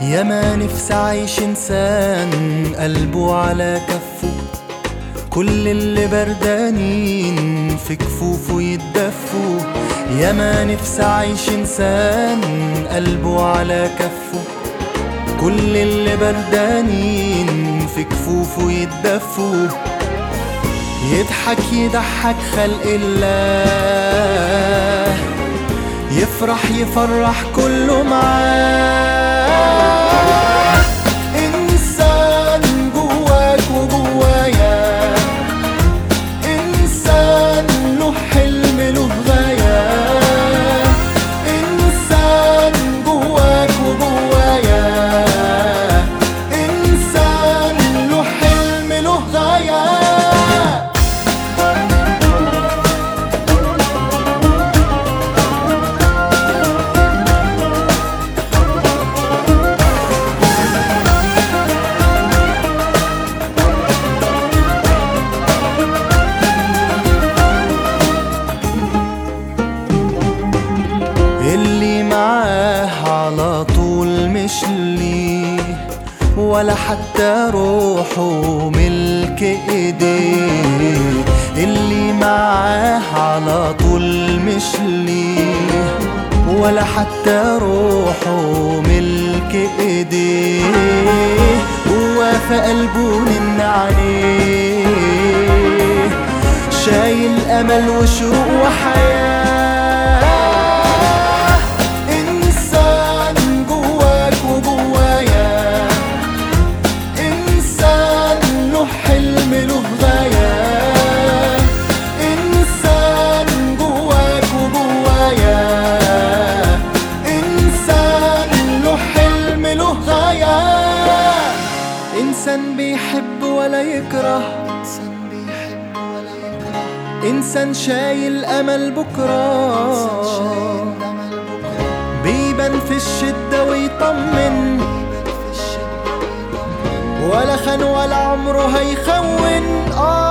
يا ما نفسي عايش إنسان قلبه على كفه. كل اللي بردانين في كفوفه يتدفوا. يا ما نفسي عايش إنسان قلبه على كفه. كل اللي بردانين في كفوفه يتدفوا. يضحك يضحك خلق الله. يفرح يفرح كله معاه. اللي معاه على طول مش ليه ولا حتى روحه ملك ايديه اللي معاه على طول مش ليه ولا حتى روحه ملك ايديه هو في قلبه نن عليه شايل أمل وشوق وحياة. إنسان بيحب ولا يكره. إنسان بيحب ولا يكره انسان شايل أمل بكرة. بيبان في الشدة ويطمن. ولا خان ولا عمره هيخون. آه.